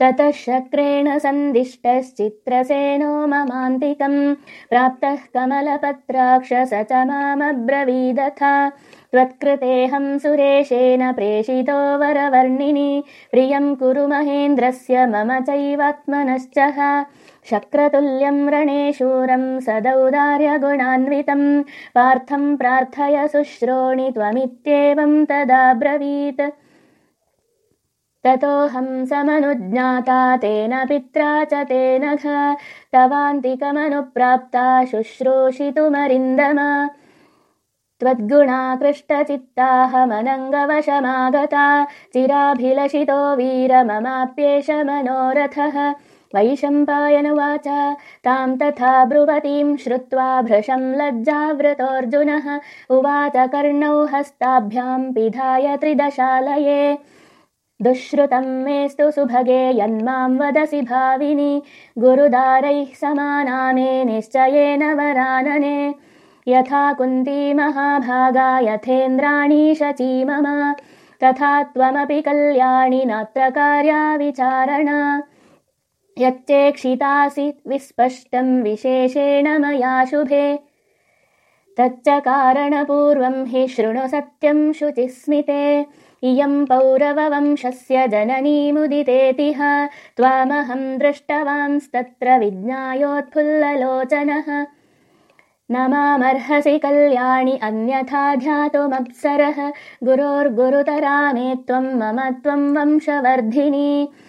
ततः शक्रेण सन्दिष्टश्चित्रसेनो ममान्तिकम् प्राप्तः कमलपत्राक्ष स च मामब्रवीदथा त्वत्कृतेऽहं सुरेशेन प्रेषितो वरवर्णिनि। प्रियं कुरु महेन्द्रस्य मम चैवात्मनश्च। शक्रतुल्यं रणेशूरं सदौदार्यगुणान्वितं पार्थं प्रार्थय शुश्रोणि त्वमित्येवं तदाब्रवीत् ततोऽहं समनुज्ञाता तेन पित्रा च तेन घ। तवान्तिकमनुप्राप्ता शुश्रूषितुमरिन्दम। त्वद्गुणाकृष्टचित्ताहमनङ्गवशमागता। चिराभिलषितो वीर ममाप्येष मनोरथः। वैशम्पायनुवाच तां तथा ब्रुवतीं श्रुत्वा भृशं लज्जावृतोऽर्जुनः। उवाच कर्णौ हस्ताभ्यां पिधाय त्रिदशालये दुःश्रुतं मेस्तु सुभगे यन्मां वदसि भाविनि। गुरुदारैः समानामे निश्चयेन वरानने। यथा कुन्ती महाभागा यथेन्द्राणी शची मम। तथा त्वमपि कल्याणि नात्र कार्या विचारणा। यच्चेक्षितासि विस्पष्टं विशेषेण मया शुभे तच्च कारणपूर्वं हि शृणु सत्यं शुचिस्मिते। इयं पौरववंशस्य जननीमुदितेतिह त्वामहं दृष्टवांस्तत्र विज्ञायोत्फुल्ललोचनः। न मामर्हसि कल्याणि अन्यथा ध्यातुमप्सरः। गुरोर्गुरुतरा मे त्वं मम त्वं वंशवर्धिनी